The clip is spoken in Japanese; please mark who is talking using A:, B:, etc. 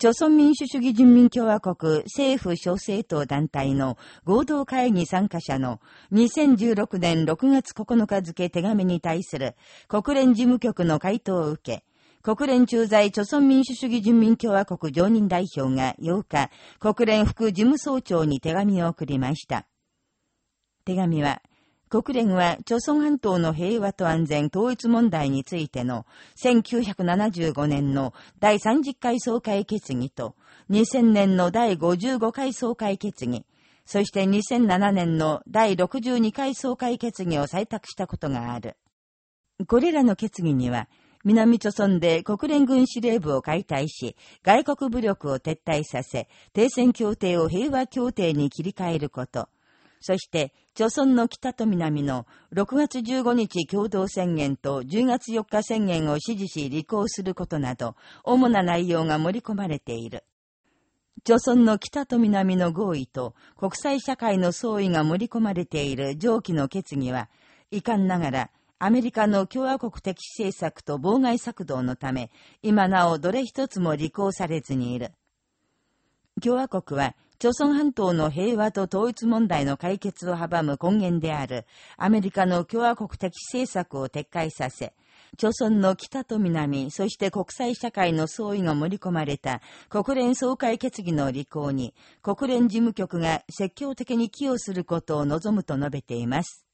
A: 朝鮮民主主義人民共和国政府小政党団体の合同会議参加者の2016年6月9日付手紙に対する国連事務局の回答を受け、国連駐在朝鮮民主主義人民共和国常任代表が8日、国連副事務総長に手紙を送りました。手紙は、国連は、朝鮮半島の平和と安全統一問題についての1975年の第30回総会決議と2000年の第55回総会決議、そして2007年の第62回総会決議を採択したことがある。これらの決議には、南朝村で国連軍司令部を解体し、外国武力を撤退させ、停戦協定を平和協定に切り替えること、そして、朝村の北と南の6月15日共同宣言と10月4日宣言を支持し履行することなど、主な内容が盛り込まれている。朝村の北と南の合意と国際社会の総意が盛り込まれている上記の決議は、遺憾ながら、アメリカの共和国的政策と妨害策動のため、今なおどれ一つも履行されずにいる。共和国は、朝鮮半島の平和と統一問題の解決を阻む根源である、アメリカの共和国的政策を撤回させ、朝鮮の北と南、そして国際社会の総意が盛り込まれた国連総会決議の履行に、国連事務局が積極的に寄与することを望むと述べています。